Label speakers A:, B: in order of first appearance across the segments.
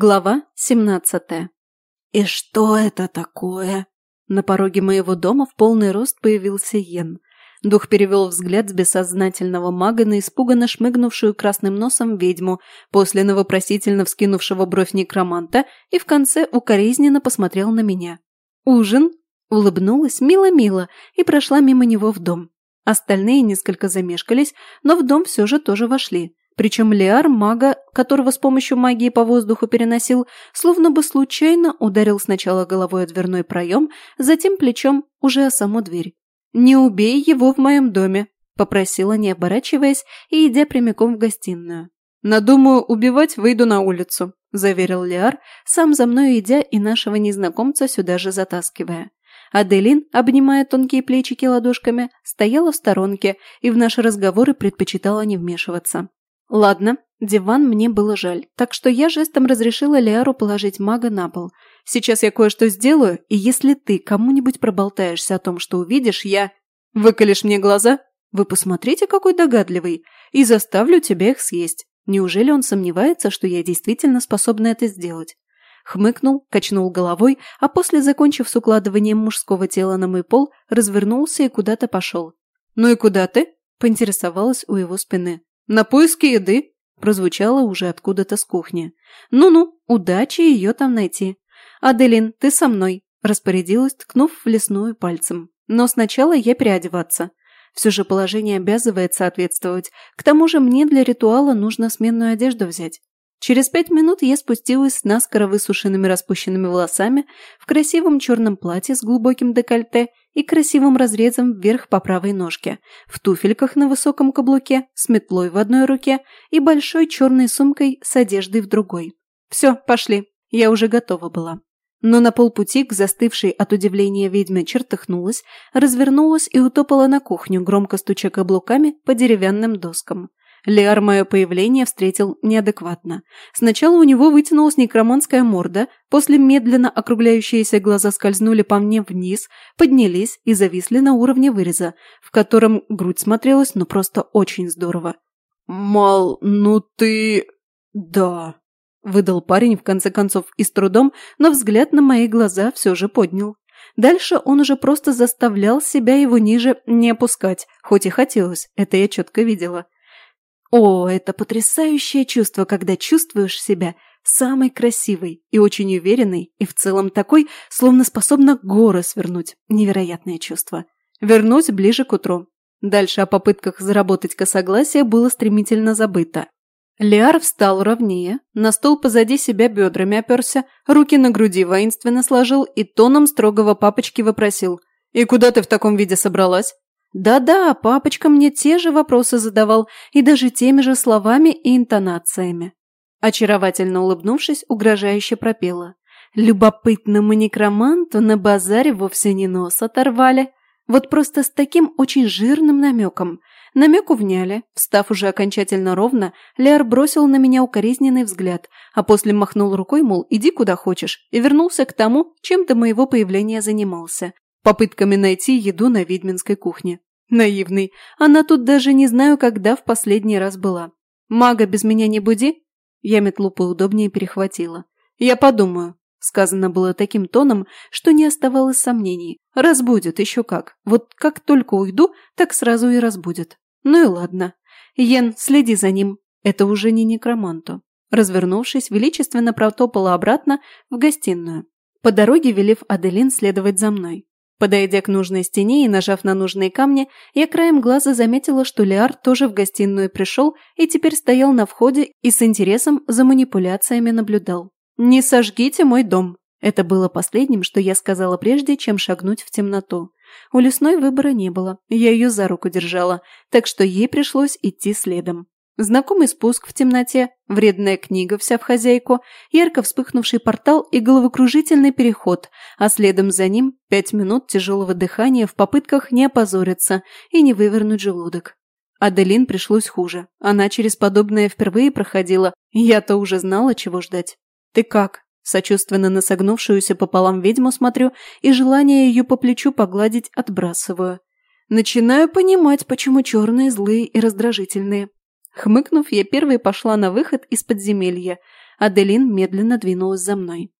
A: Глава 17
B: «И что это такое?»
A: На пороге моего дома в полный рост появился Йен. Дух перевел взгляд с бессознательного мага на испуганно шмыгнувшую красным носом ведьму, после на вопросительно вскинувшего бровь некроманта и в конце укоризненно посмотрел на меня. «Ужин?» Улыбнулась мило-мило и прошла мимо него в дом. Остальные несколько замешкались, но в дом все же тоже вошли. Причем Лиар, мага, которого с помощью магии по воздуху переносил, словно бы случайно ударил сначала головой о дверной проем, затем плечом уже о саму дверь. «Не убей его в моем доме», – попросила, не оборачиваясь и идя прямиком в гостиную. «Надумаю убивать, выйду на улицу», – заверил Лиар, сам за мной идя и нашего незнакомца сюда же затаскивая. Аделин, обнимая тонкие плечики ладошками, стояла в сторонке и в наши разговоры предпочитала не вмешиваться. Ладно, диван мне было жаль, так что я жестом разрешила Лиару положить мага на пол. Сейчас я кое-что сделаю, и если ты кому-нибудь проболтаешься о том, что увидишь, я... Выколешь мне глаза? Вы посмотрите, какой догадливый, и заставлю тебя их съесть. Неужели он сомневается, что я действительно способна это сделать? Хмыкнул, качнул головой, а после, закончив с укладыванием мужского тела на мой пол, развернулся и куда-то пошел. «Ну и куда ты?» – поинтересовалась у его спины. «На поиски еды», – прозвучало уже откуда-то с кухни. «Ну-ну, удачи ее там найти. Аделин, ты со мной», – распорядилась, ткнув в лесную пальцем. «Но сначала я переодеваться. Все же положение обязывает соответствовать. К тому же мне для ритуала нужно сменную одежду взять. Через пять минут я спустилась с наскоро высушенными распущенными волосами в красивом черном платье с глубоким декольте и красивым разрезом вверх по правой ножке, в туфельках на высоком каблуке, с метлой в одной руке и большой черной сумкой с одеждой в другой. Все, пошли, я уже готова была. Но на полпути к застывшей от удивления ведьме чертыхнулась, развернулась и утопала на кухню, громко стуча каблуками по деревянным доскам. Лиар мое появление встретил неадекватно. Сначала у него вытянулась некроманская морда, после медленно округляющиеся глаза скользнули по мне вниз, поднялись и зависли на уровне выреза, в котором грудь смотрелась ну просто очень здорово.
B: «Мал, ну ты...» «Да», – выдал парень в конце концов и с трудом, но взгляд на мои глаза все же поднял. Дальше он уже просто заставлял себя его ниже не опускать, хоть и хотелось, это я четко видела. О, это потрясающее чувство, когда чувствуешь себя самой красивой и очень уверенной, и в целом такой, словно способна горы свернуть. Невероятное чувство. Вернусь ближе к утру. Дальше о попытках заработать косогласие было стремительно забыто. Лиар встал ровнее, на стол позади себя бедрами оперся, руки на груди воинственно сложил и тоном строгого папочки вопросил. «И куда ты в таком виде собралась?» Да-да, папочка мне те же вопросы задавал и даже теми же словами и интонациями. Очаровательно улыбнувшись, угрожающе пропела. Любопытному некроманту на базаре вовсе не нос оторвали. Вот просто с таким очень жирным намеком. Намек увняли. Встав уже окончательно ровно, Леар бросил на меня укоризненный взгляд, а после махнул рукой, мол, иди куда хочешь, и вернулся к тому, чем до моего появления занимался попытками найти еду на ведьминской кухне. Наивный. Она тут даже не знаю, когда в последний раз была. Мага без меня не буди? Я метлу поудобнее перехватила. Я подумаю. Сказано было таким тоном, что не оставалось сомнений. Разбудит, еще как. Вот как только уйду, так сразу и разбудит. Ну и ладно. Йен, следи за ним. Это уже не некроманту. Развернувшись, величественно протопала обратно в гостиную. По дороге велев Аделин следовать за мной. Подойдя к нужной стене и нажав на нужные камни, я краем глаза заметила, что Лиар тоже в гостиную пришел и теперь стоял на входе и с интересом за манипуляциями наблюдал. «Не сожгите мой дом!» Это было последним, что я сказала прежде, чем шагнуть в темноту. У лесной выбора не было, я ее за руку держала, так что ей пришлось идти следом. Знакомый спуск в темноте, вредная книга вся в хозяйку, ярко вспыхнувший портал и головокружительный переход, а следом за ним пять минут тяжелого дыхания в попытках не опозориться и не вывернуть желудок. Аделин пришлось хуже. Она через подобное впервые проходила, я-то уже знала, чего ждать. «Ты как?» Сочувственно на согнувшуюся пополам ведьму смотрю и желание ее по плечу погладить отбрасываю. Начинаю понимать, почему черные злые и раздражительные. Хмыкнув, я первой пошла на выход из подземелья.
A: Аделин медленно двинулась за мной.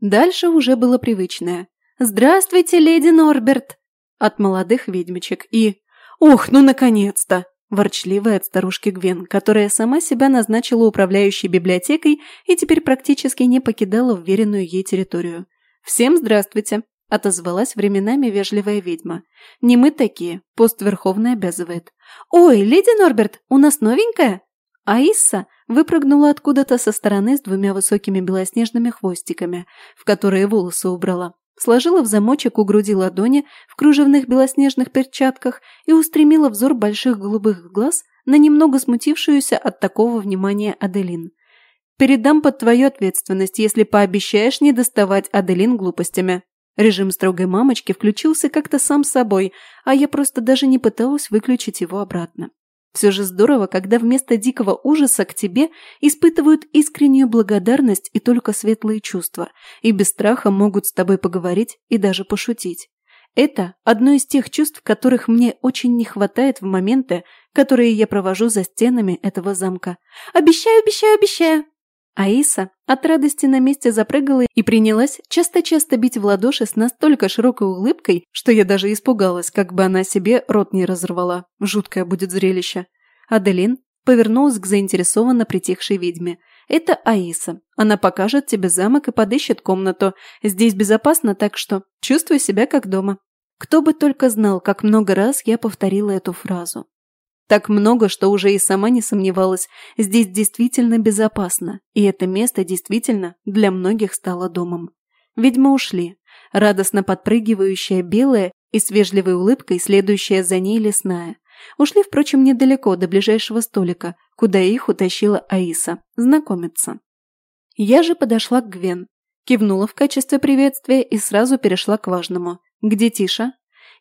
A: Дальше уже было привычное. «Здравствуйте, леди Норберт!» от молодых ведьмочек и «Ох, ну наконец-то!» ворчливая от старушки Гвен, которая сама себя назначила управляющей библиотекой и теперь практически не покидала уверенную ей территорию. «Всем здравствуйте!» – отозвалась временами вежливая ведьма. «Не мы такие, пост Верховный обязывает». «Ой, леди Норберт, у нас новенькая?» Аисса выпрыгнула откуда-то со стороны с двумя высокими белоснежными хвостиками, в которые волосы убрала сложила в замочек у груди ладони в кружевных белоснежных перчатках и устремила взор больших голубых глаз на немного смутившуюся от такого внимания Аделин. «Передам под твою ответственность, если пообещаешь не доставать Аделин глупостями». Режим строгой мамочки включился как-то сам собой, а я просто даже не пыталась выключить его обратно. Все же здорово, когда вместо дикого ужаса к тебе испытывают искреннюю благодарность и только светлые чувства, и без страха могут с тобой поговорить и даже пошутить. Это одно из тех чувств, которых мне очень не хватает в моменты, которые я провожу за стенами этого замка. «Обещаю, обещаю, обещаю!» Аиса от радости на месте запрыгала и принялась часто-часто бить в ладоши с настолько широкой улыбкой, что я даже испугалась, как бы она себе рот не разорвала. Жуткое будет зрелище. Аделин повернулась к заинтересованно притихшей ведьме. «Это Аиса. Она покажет тебе замок и подыщет комнату. Здесь безопасно, так что чувствуй себя как дома». Кто бы только знал, как много раз я повторила эту фразу. Так много, что уже и сама не сомневалась, здесь действительно безопасно, и это место действительно для многих стало домом. Ведьмы ушли, радостно подпрыгивающая белая и с вежливой улыбкой следующая за ней лесная. Ушли, впрочем, недалеко, до ближайшего столика, куда их утащила Аиса, знакомиться. Я же подошла к Гвен, кивнула в качестве приветствия и сразу перешла к важному. «Где Тиша?»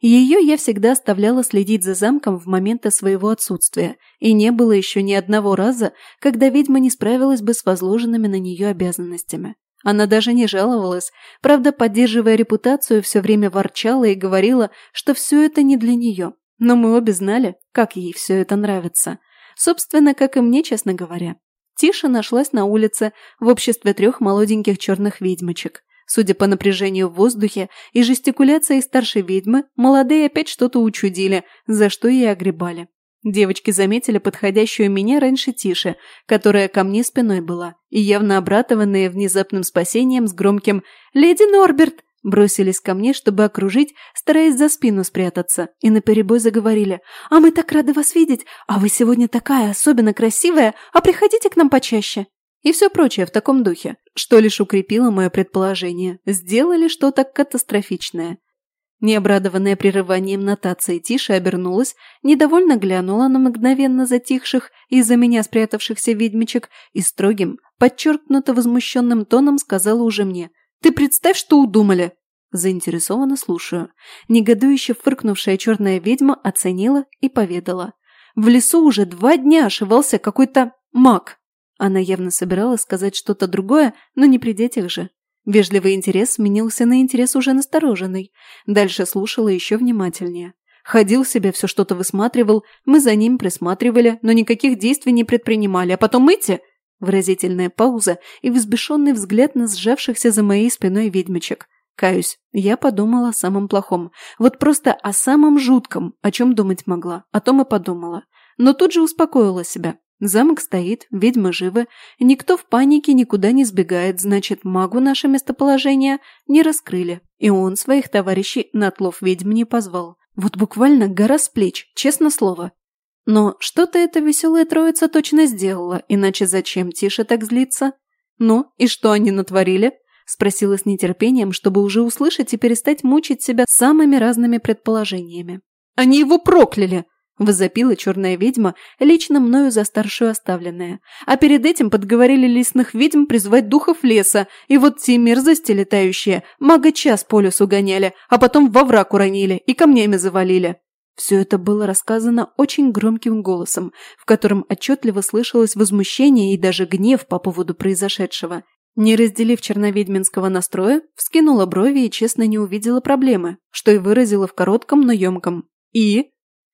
A: Ее я всегда оставляла следить за замком в моменты своего отсутствия, и не было еще ни одного раза, когда ведьма не справилась бы с возложенными на нее обязанностями. Она даже не жаловалась, правда, поддерживая репутацию, все время ворчала и говорила, что все это не для нее. Но мы обе знали, как ей все это нравится. Собственно, как и мне, честно говоря. Тиша нашлась на улице в обществе трех молоденьких черных ведьмочек. Судя по напряжению в воздухе и жестикуляции старшей ведьмы, молодые опять что-то учудили, за что и огребали. Девочки заметили подходящую меня раньше Тиши, которая ко мне спиной была, и явно обратованные внезапным спасением с громким «Леди Норберт!» бросились ко мне, чтобы окружить, стараясь за спину спрятаться, и наперебой заговорили «А мы так рады вас видеть! А вы сегодня такая особенно красивая! А приходите к нам почаще!» И все прочее в таком духе, что лишь укрепило мое предположение. Сделали что-то катастрофичное. Необрадованная прерыванием нотации Тиша обернулась, недовольно глянула на мгновенно затихших из-за меня спрятавшихся ведьмичек и строгим, подчеркнуто возмущенным тоном сказала уже мне «Ты представь, что удумали!» Заинтересованно слушаю. Негодующе фыркнувшая черная ведьма оценила и поведала. В лесу уже два дня ошивался какой-то маг. Она явно собиралась сказать что-то другое, но не при детях же. Вежливый интерес сменился на интерес уже настороженный. Дальше слушала еще внимательнее. Ходил себе, все что-то высматривал, мы за ним присматривали, но никаких действий не предпринимали. А потом эти... Выразительная пауза и взбешенный взгляд на сжавшихся за моей спиной ведьмочек. Каюсь, я подумала о самом плохом. Вот просто о самом жутком, о чем думать могла, о том и подумала. Но тут же успокоила себя. Замок стоит, ведьмы живы, никто в панике никуда не сбегает, значит, магу наше местоположение не раскрыли, и он своих товарищей на отлов ведьм не позвал. Вот буквально гора с плеч, честно слово. Но что-то эта веселая троица точно сделала, иначе зачем Тише так злиться? Ну, и что они натворили? Спросила с нетерпением, чтобы уже услышать и перестать мучить себя самыми разными предположениями. «Они его прокляли!» Возопила черная ведьма, лично мною за старшую оставленная. А перед этим подговорили лесных ведьм призвать духов леса, и вот те мерзости летающие мага час по лесу гоняли, а потом во враг уронили и камнями завалили. Все это было рассказано очень громким голосом, в котором отчетливо слышалось возмущение и даже гнев по поводу произошедшего. Не разделив черноведьминского настроя, вскинула брови и честно не увидела проблемы, что и выразила в коротком, но емком. «И?»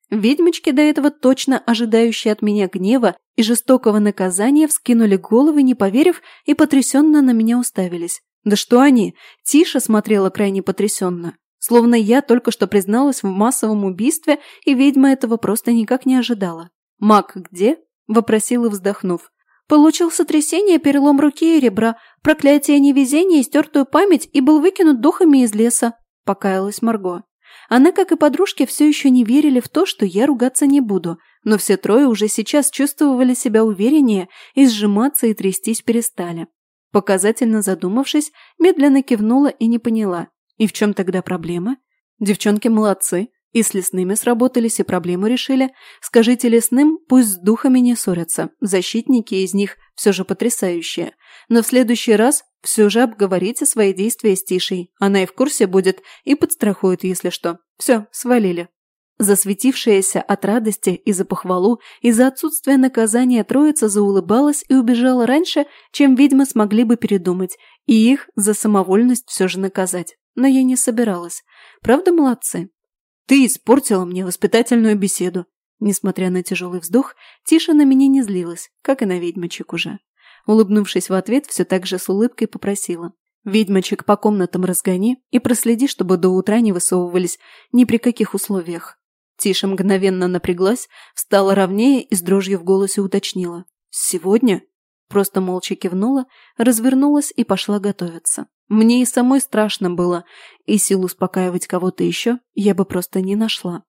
A: Ведьмочки, до этого точно ожидающие от меня гнева и жестокого наказания, вскинули головы, не поверив, и потрясенно на меня уставились. Да что они? Тиша смотрела крайне потрясенно. Словно я только что призналась в массовом убийстве, и ведьма этого просто никак не ожидала. «Маг где?» – вопросила, вздохнув. «Получил сотрясение, перелом руки и ребра, проклятие невезения и стертую память и был выкинут духами из леса», – покаялась Марго. Она, как и подружки, все еще не верили в то, что я ругаться не буду, но все трое уже сейчас чувствовали себя увереннее и сжиматься и трястись перестали. Показательно задумавшись, медленно кивнула и не поняла. И в чем тогда проблема? Девчонки молодцы, и с лесными сработались, и проблему решили. Скажите лесным, пусть с духами не ссорятся, защитники из них все же потрясающие. Но в следующий раз все же обговорите свои действия с Тишей. Она и в курсе будет, и подстрахует, если что. Все, свалили. Засветившаяся от радости и за похвалу, и за отсутствие наказания троица заулыбалась и убежала раньше, чем ведьмы смогли бы передумать, и их за самовольность все же наказать. Но я не собиралась. Правда, молодцы? Ты испортила мне воспитательную беседу. Несмотря на тяжелый вздох, Тиша на меня не злилась, как и на ведьмочек уже. Улыбнувшись в ответ, все так же с улыбкой попросила. «Ведьмочек по комнатам разгони и проследи, чтобы до утра не высовывались ни при каких условиях». Тиша мгновенно напряглась, встала ровнее и с дрожью в голосе уточнила. «Сегодня?» Просто молча кивнула, развернулась и пошла готовиться. Мне и самой страшно было, и сил успокаивать кого-то еще я бы просто не нашла.